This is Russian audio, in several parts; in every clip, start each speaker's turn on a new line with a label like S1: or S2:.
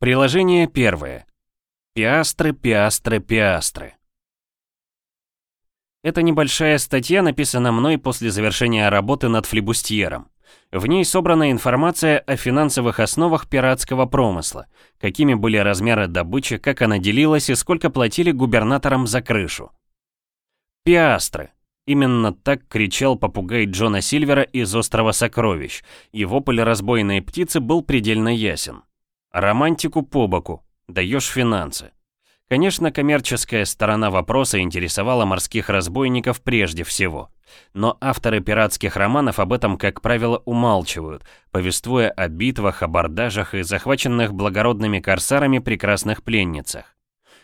S1: Приложение первое. Пиастры, пиастры, пиастры. Эта небольшая статья написана мной после завершения работы над флибустьером. В ней собрана информация о финансовых основах пиратского промысла, какими были размеры добычи, как она делилась и сколько платили губернаторам за крышу. Пиастры. Именно так кричал попугай Джона Сильвера из острова Сокровищ, и вопль разбойной птицы был предельно ясен. Романтику по боку, даешь финансы. Конечно, коммерческая сторона вопроса интересовала морских разбойников прежде всего. Но авторы пиратских романов об этом, как правило, умалчивают, повествуя о битвах, абордажах и захваченных благородными корсарами прекрасных пленницах.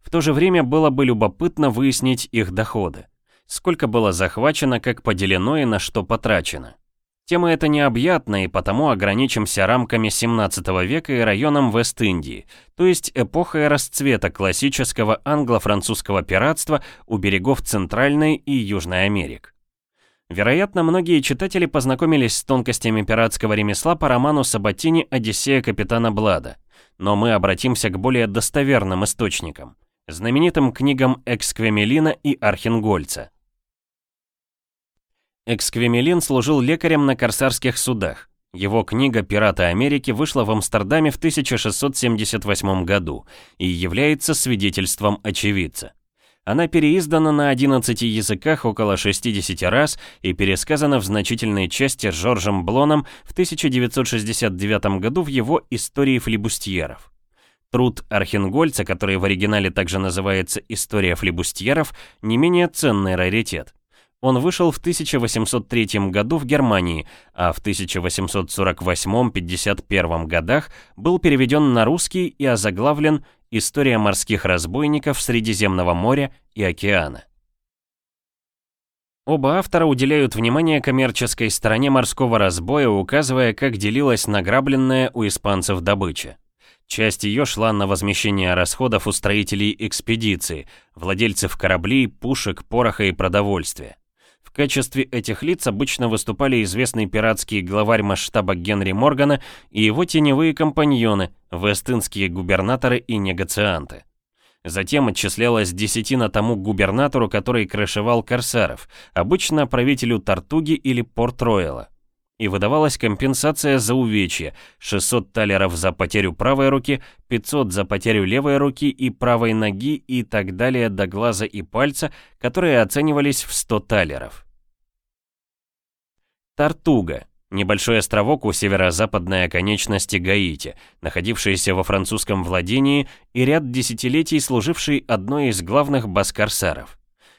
S1: В то же время было бы любопытно выяснить их доходы. Сколько было захвачено, как поделено и на что потрачено. Тема эта необъятна, и потому ограничимся рамками 17 века и районом Вест-Индии, то есть эпохой расцвета классического англо-французского пиратства у берегов Центральной и Южной Америк. Вероятно, многие читатели познакомились с тонкостями пиратского ремесла по роману Сабатини «Одиссея капитана Блада», но мы обратимся к более достоверным источникам, знаменитым книгам Эксквемелина и Архенгольца – Эксквемелин служил лекарем на корсарских судах. Его книга «Пираты Америки» вышла в Амстердаме в 1678 году и является свидетельством очевидца. Она переиздана на 11 языках около 60 раз и пересказана в значительной части Жоржем Блоном в 1969 году в его «Истории флибустьеров». Труд Архенгольца, который в оригинале также называется «История флибустьеров», не менее ценный раритет. Он вышел в 1803 году в Германии, а в 1848-51 годах был переведен на русский и озаглавлен «История морских разбойников Средиземного моря и океана». Оба автора уделяют внимание коммерческой стороне морского разбоя, указывая, как делилась награбленная у испанцев добыча. Часть ее шла на возмещение расходов у строителей экспедиции, владельцев кораблей, пушек, пороха и продовольствия. В качестве этих лиц обычно выступали известный пиратский главарь масштаба Генри Моргана и его теневые компаньоны, вестынские губернаторы и негацианты. Затем отчислялась десятина тому губернатору, который крышевал корсаров, обычно правителю Тартуги или Порт-Ройла. И выдавалась компенсация за увечья, 600 талеров за потерю правой руки, 500 за потерю левой руки и правой ноги и так далее до глаза и пальца, которые оценивались в 100 талеров. Тартуга – небольшой островок у северо-западной оконечности Гаити, находившийся во французском владении и ряд десятилетий служивший одной из главных баз корсаров.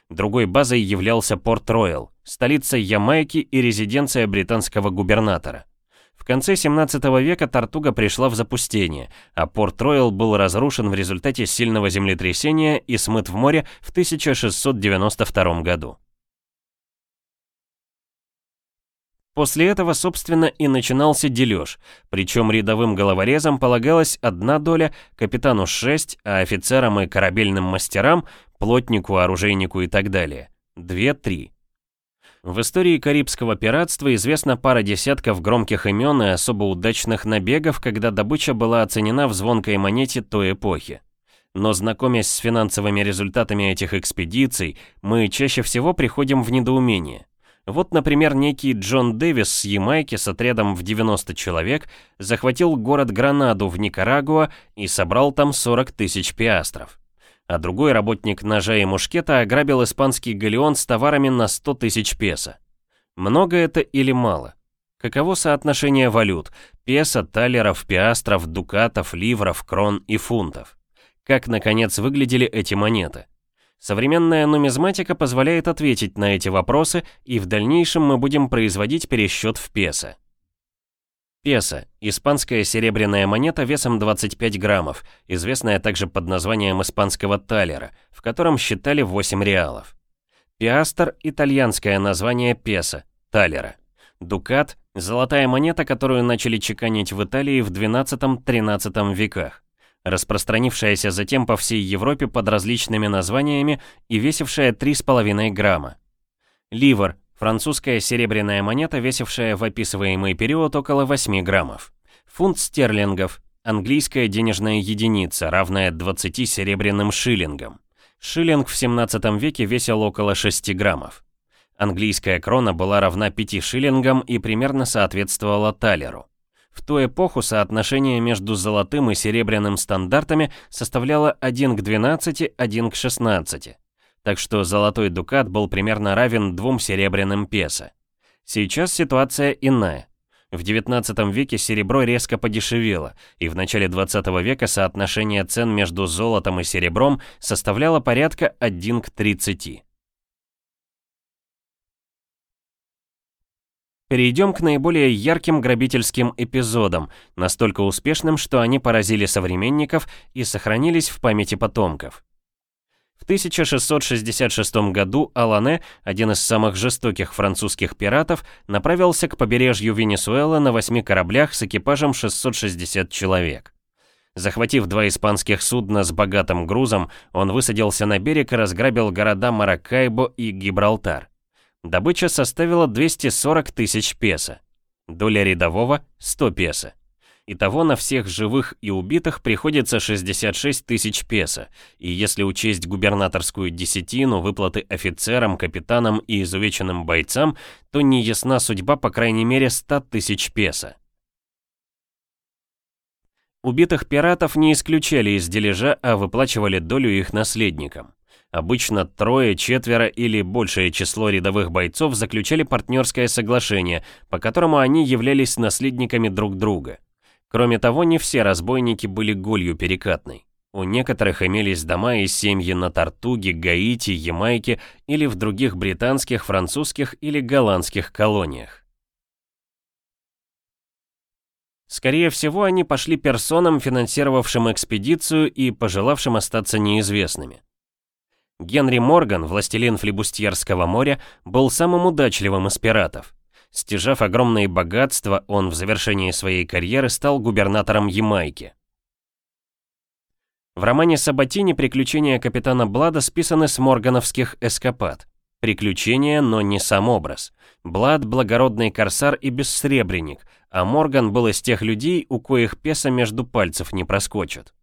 S1: Другой базой являлся Порт-Роyal, столица Ямайки и резиденция британского губернатора. В конце 17 века Тартуга пришла в запустение, а Порт-Роyal был разрушен в результате сильного землетрясения и смыт в море в 1692 году. После этого, собственно, и начинался дележ, причем рядовым головорезам полагалась одна доля, капитану 6, а офицерам и корабельным мастерам, плотнику, оружейнику и так далее, 2-3. В истории карибского пиратства известна пара десятков громких имен и особо удачных набегов, когда добыча была оценена в звонкой монете той эпохи. Но знакомясь с финансовыми результатами этих экспедиций, мы чаще всего приходим в недоумение. Вот, например, некий Джон Дэвис с Ямайки с отрядом в 90 человек захватил город Гранаду в Никарагуа и собрал там 40 тысяч пиастров. А другой работник ножа и мушкета ограбил испанский галеон с товарами на 100 тысяч песо. Много это или мало? Каково соотношение валют? Песо, талеров, пиастров, дукатов, ливров, крон и фунтов? Как, наконец, выглядели эти монеты? Современная нумизматика позволяет ответить на эти вопросы, и в дальнейшем мы будем производить пересчет в песо. Песо – испанская серебряная монета весом 25 граммов, известная также под названием испанского талера, в котором считали 8 реалов. Пиастер – итальянское название песо, талера. Дукат – золотая монета, которую начали чеканить в Италии в 12-13 веках распространившаяся затем по всей Европе под различными названиями и весившая 3,5 грамма. Ливр – французская серебряная монета, весившая в описываемый период около 8 граммов. Фунт стерлингов – Английская денежная единица, равная 20 серебряным шиллингам. Шиллинг в 17 веке весил около 6 граммов. Английская крона была равна 5 шиллингам и примерно соответствовала талеру. В ту эпоху соотношение между золотым и серебряным стандартами составляло 1 к 12, 1 к 16. Так что золотой дукат был примерно равен двум серебряным песо. Сейчас ситуация иная. В 19 веке серебро резко подешевело, и в начале 20 века соотношение цен между золотом и серебром составляло порядка 1 к 30. Перейдем к наиболее ярким грабительским эпизодам, настолько успешным, что они поразили современников и сохранились в памяти потомков. В 1666 году Алане, один из самых жестоких французских пиратов, направился к побережью Венесуэлы на восьми кораблях с экипажем 660 человек. Захватив два испанских судна с богатым грузом, он высадился на берег и разграбил города Маракайбо и Гибралтар. Добыча составила 240 тысяч песо. Доля рядового – 100 песо. Итого на всех живых и убитых приходится 66 тысяч песо, и если учесть губернаторскую десятину, выплаты офицерам, капитанам и изувеченным бойцам, то не ясна судьба по крайней мере 100 тысяч песо. Убитых пиратов не исключали из дележа, а выплачивали долю их наследникам. Обычно трое, четверо или большее число рядовых бойцов заключали партнерское соглашение, по которому они являлись наследниками друг друга. Кроме того, не все разбойники были голью перекатной. У некоторых имелись дома и семьи на Тартуге, Гаити, Ямайке или в других британских, французских или голландских колониях. Скорее всего, они пошли персонам, финансировавшим экспедицию и пожелавшим остаться неизвестными. Генри Морган, властелин флебустьерского моря, был самым удачливым из пиратов. Стяжав огромные богатства, он в завершении своей карьеры стал губернатором Ямайки. В романе Сабатини приключения капитана Блада списаны с моргановских эскапад. Приключения, но не сам образ. Блад – благородный корсар и бессребренник, а Морган был из тех людей, у коих песа между пальцев не проскочит.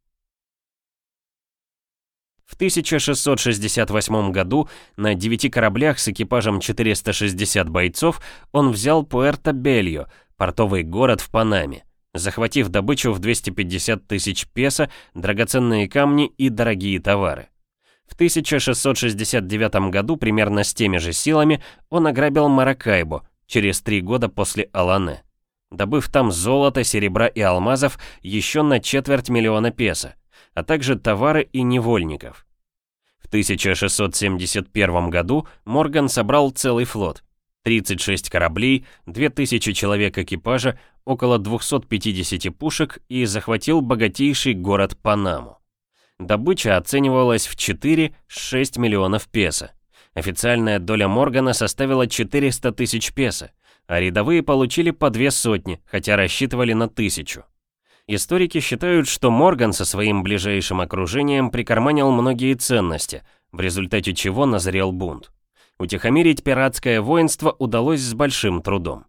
S1: В 1668 году на 9 кораблях с экипажем 460 бойцов он взял Пуэрто-Бельо, портовый город в Панаме, захватив добычу в 250 тысяч песо, драгоценные камни и дорогие товары. В 1669 году примерно с теми же силами он ограбил Маракайбо через три года после Алане, добыв там золото, серебра и алмазов еще на четверть миллиона песо а также товары и невольников. В 1671 году Морган собрал целый флот. 36 кораблей, 2000 человек экипажа, около 250 пушек и захватил богатейший город Панаму. Добыча оценивалась в 4-6 миллионов песо. Официальная доля Моргана составила 400 тысяч песо, а рядовые получили по две сотни, хотя рассчитывали на тысячу. Историки считают, что Морган со своим ближайшим окружением прикарманил многие ценности, в результате чего назрел бунт. Утихомирить пиратское воинство удалось с большим трудом.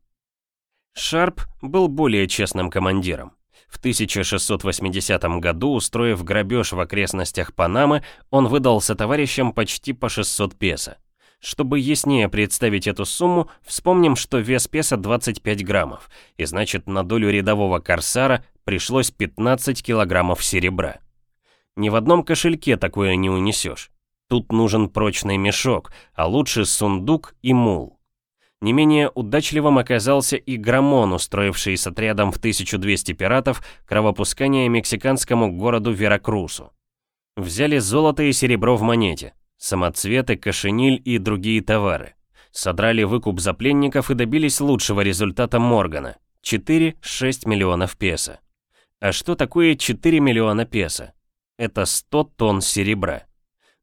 S1: Шарп был более честным командиром. В 1680 году, устроив грабеж в окрестностях Панамы, он выдал товарищам почти по 600 песо. Чтобы яснее представить эту сумму, вспомним, что вес песа 25 граммов, и значит на долю рядового корсара пришлось 15 килограммов серебра. Ни в одном кошельке такое не унесешь. Тут нужен прочный мешок, а лучше сундук и мул. Не менее удачливым оказался и Грамон, устроивший с отрядом в 1200 пиратов кровопускание мексиканскому городу Веракрусу. Взяли золото и серебро в монете, самоцветы, кошениль и другие товары. Содрали выкуп за пленников и добились лучшего результата Моргана – 4-6 миллионов песо. А что такое 4 миллиона песо? Это 100 тонн серебра.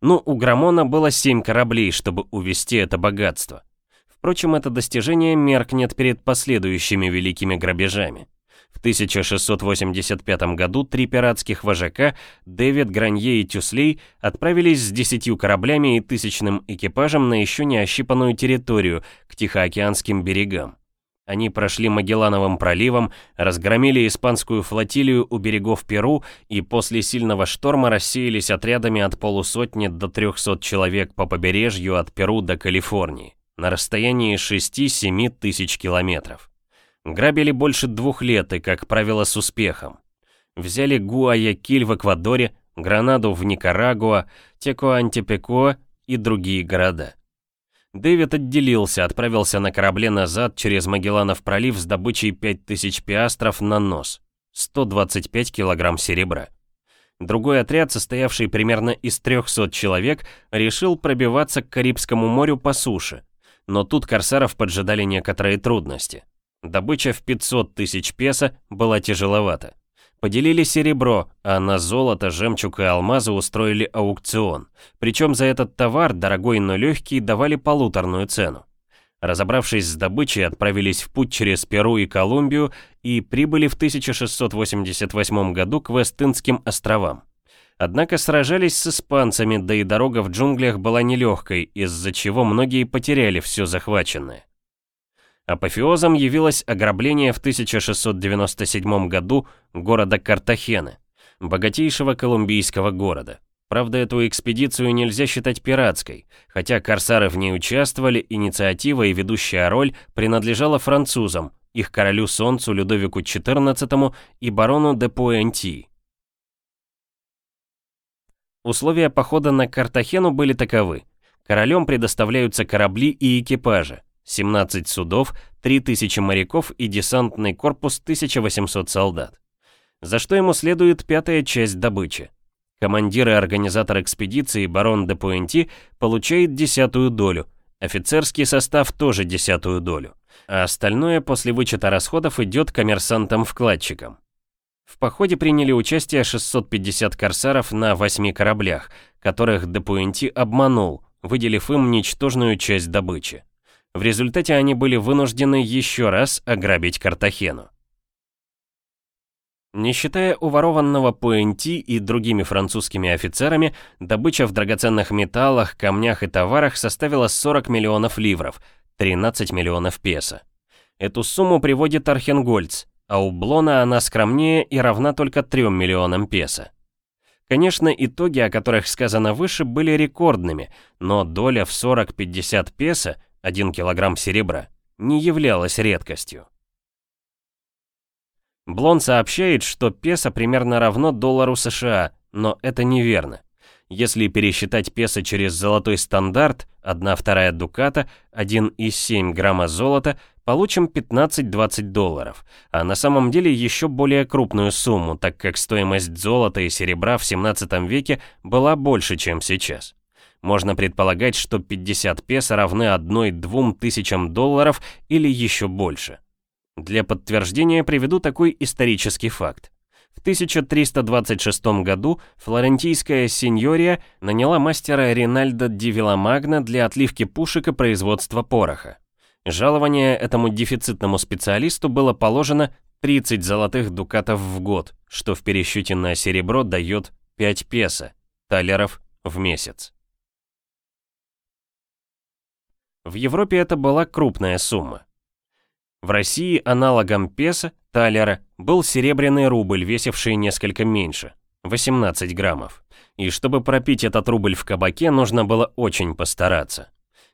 S1: Ну, у Грамона было 7 кораблей, чтобы увести это богатство. Впрочем, это достижение меркнет перед последующими великими грабежами. В 1685 году три пиратских вожака, Дэвид, Гранье и Тюслей, отправились с десятью кораблями и тысячным экипажем на еще не ощипанную территорию, к Тихоокеанским берегам. Они прошли Магеллановым проливом, разгромили испанскую флотилию у берегов Перу и после сильного шторма рассеялись отрядами от полусотни до 300 человек по побережью от Перу до Калифорнии на расстоянии 6-7 тысяч километров. Грабили больше двух лет и, как правило, с успехом. Взяли Гуаякиль в Эквадоре, Гранаду в Никарагуа, Текуантепекуа и другие города. Дэвид отделился, отправился на корабле назад через Магелланов пролив с добычей 5000 пиастров на нос, 125 килограмм серебра. Другой отряд, состоявший примерно из 300 человек, решил пробиваться к Карибскому морю по суше. Но тут корсаров поджидали некоторые трудности. Добыча в 500 тысяч песо была тяжеловата. Поделили серебро, а на золото, жемчуг и алмазы устроили аукцион. Причем за этот товар, дорогой, но легкий, давали полуторную цену. Разобравшись с добычей, отправились в путь через Перу и Колумбию и прибыли в 1688 году к Вест-Индским островам. Однако сражались с испанцами, да и дорога в джунглях была нелегкой, из-за чего многие потеряли все захваченное. Апофеозом явилось ограбление в 1697 году города Картахены, богатейшего колумбийского города. Правда, эту экспедицию нельзя считать пиратской, хотя корсары в ней участвовали, инициатива и ведущая роль принадлежала французам, их королю Солнцу Людовику XIV и барону де Пуэнти. Условия похода на Картахену были таковы. Королем предоставляются корабли и экипажи, 17 судов, 3000 моряков и десантный корпус 1800 солдат. За что ему следует пятая часть добычи. Командир и организатор экспедиции барон де Пуэнти получает десятую долю, офицерский состав тоже десятую долю, а остальное после вычета расходов идет коммерсантам-вкладчикам. В походе приняли участие 650 корсаров на 8 кораблях, которых де Пуэнти обманул, выделив им ничтожную часть добычи. В результате они были вынуждены еще раз ограбить Картахену. Не считая уворованного Пуэнти и другими французскими офицерами, добыча в драгоценных металлах, камнях и товарах составила 40 миллионов ливров, 13 миллионов песо. Эту сумму приводит Архенгольц, а у Блона она скромнее и равна только 3 миллионам песо. Конечно, итоги, о которых сказано выше, были рекордными, но доля в 40-50 песо 1 килограмм серебра, не являлась редкостью. Блон сообщает, что песо примерно равно доллару США, но это неверно. Если пересчитать песо через золотой стандарт, 1 вторая дуката, 1,7 грамма золота, получим 15-20 долларов, а на самом деле еще более крупную сумму, так как стоимость золота и серебра в 17 веке была больше, чем сейчас. Можно предполагать, что 50 песо равны 1-2 тысячам долларов или еще больше. Для подтверждения приведу такой исторический факт. В 1326 году флорентийская сеньория наняла мастера Ринальдо ди Виламагна для отливки пушек и производства пороха. Жалование этому дефицитному специалисту было положено 30 золотых дукатов в год, что в пересчете на серебро дает 5 песо, талеров в месяц. В Европе это была крупная сумма. В России аналогом песо, талера, был серебряный рубль, весивший несколько меньше, 18 граммов. И чтобы пропить этот рубль в кабаке, нужно было очень постараться.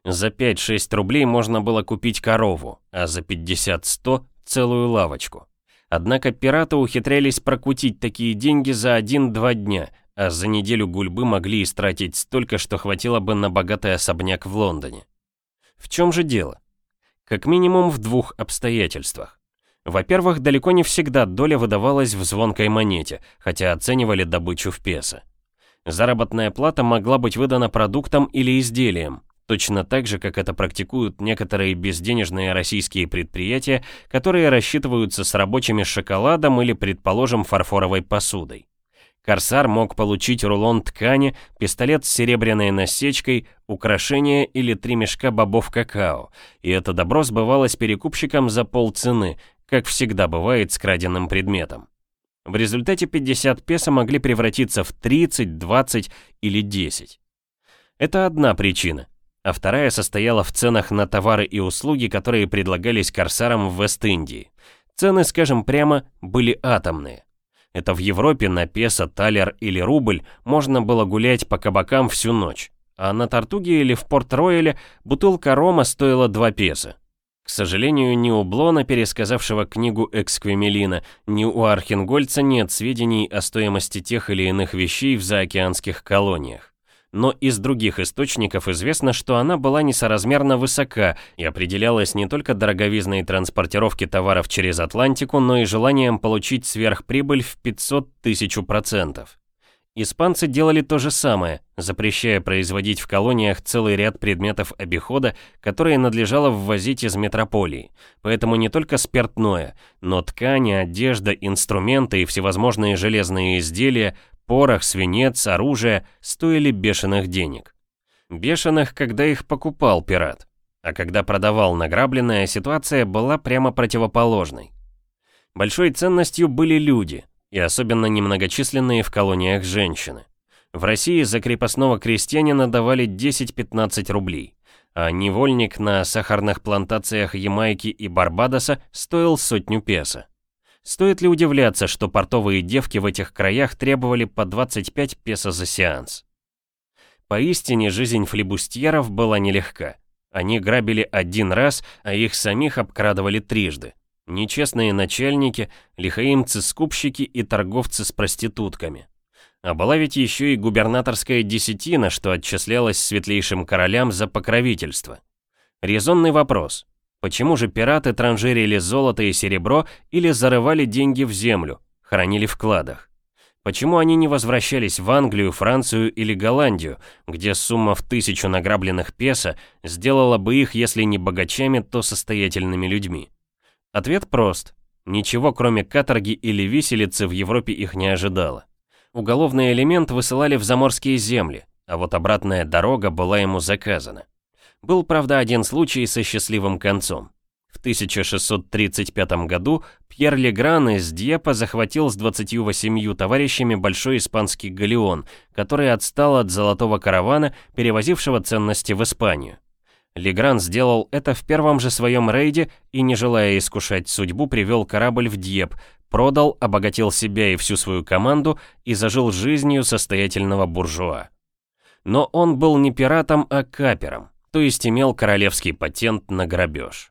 S1: За 5-6 рублей можно было купить корову, а за 50-100 целую лавочку. Однако пираты ухитрялись прокутить такие деньги за 1-2 дня, а за неделю гульбы могли истратить столько, что хватило бы на богатый особняк в Лондоне. В чем же дело? Как минимум в двух обстоятельствах. Во-первых, далеко не всегда доля выдавалась в звонкой монете, хотя оценивали добычу в песо. Заработная плата могла быть выдана продуктом или изделием, точно так же, как это практикуют некоторые безденежные российские предприятия, которые рассчитываются с рабочими шоколадом или, предположим, фарфоровой посудой. Корсар мог получить рулон ткани, пистолет с серебряной насечкой, украшение или три мешка бобов какао, и это добро сбывалось перекупщикам за полцены, как всегда бывает с краденным предметом. В результате 50 песо могли превратиться в 30, 20 или 10. Это одна причина. а вторая состояла в ценах на товары и услуги, которые предлагались корсарам в Вест-Индии. Цены, скажем прямо, были атомные. Это в Европе на песо, талер или рубль можно было гулять по кабакам всю ночь, а на Тартуге или в Порт-Рояле бутылка рома стоила 2 песо. К сожалению, ни у Блона, пересказавшего книгу Эксквемелина, ни у Архенгольца нет сведений о стоимости тех или иных вещей в заокеанских колониях. Но из других источников известно, что она была несоразмерно высока и определялась не только дороговизной транспортировки товаров через Атлантику, но и желанием получить сверхприбыль в 500 тысяч процентов. Испанцы делали то же самое, запрещая производить в колониях целый ряд предметов обихода, которые надлежало ввозить из метрополии. Поэтому не только спиртное, но ткани, одежда, инструменты и всевозможные железные изделия, порох, свинец, оружие стоили бешеных денег. Бешеных, когда их покупал пират. А когда продавал награбленное, ситуация была прямо противоположной. Большой ценностью были люди, и особенно немногочисленные в колониях женщины. В России за крепостного крестьянина давали 10-15 рублей, а невольник на сахарных плантациях Ямайки и Барбадоса стоил сотню песо. Стоит ли удивляться, что портовые девки в этих краях требовали по 25 песо за сеанс? Поистине жизнь флебустьеров была нелегка. Они грабили один раз, а их самих обкрадывали трижды. Нечестные начальники, лихаимцы-скупщики и торговцы с проститутками. А была ведь еще и губернаторская десятина, что отчислялась светлейшим королям за покровительство. Резонный вопрос. Почему же пираты транжирили золото и серебро или зарывали деньги в землю, хоронили в кладах? Почему они не возвращались в Англию, Францию или Голландию, где сумма в тысячу награбленных песо сделала бы их, если не богачами, то состоятельными людьми? Ответ прост. Ничего кроме каторги или виселицы в Европе их не ожидало. Уголовный элемент высылали в заморские земли, а вот обратная дорога была ему заказана. Был, правда, один случай со счастливым концом. В 1635 году Пьер Легран из Дьепа захватил с 28 товарищами большой испанский галеон, который отстал от золотого каравана, перевозившего ценности в Испанию. Легран сделал это в первом же своем рейде и, не желая искушать судьбу, привел корабль в Дьеп, продал, обогатил себя и всю свою команду и зажил жизнью состоятельного буржуа. Но он был не пиратом, а капером, то есть имел королевский патент на грабеж.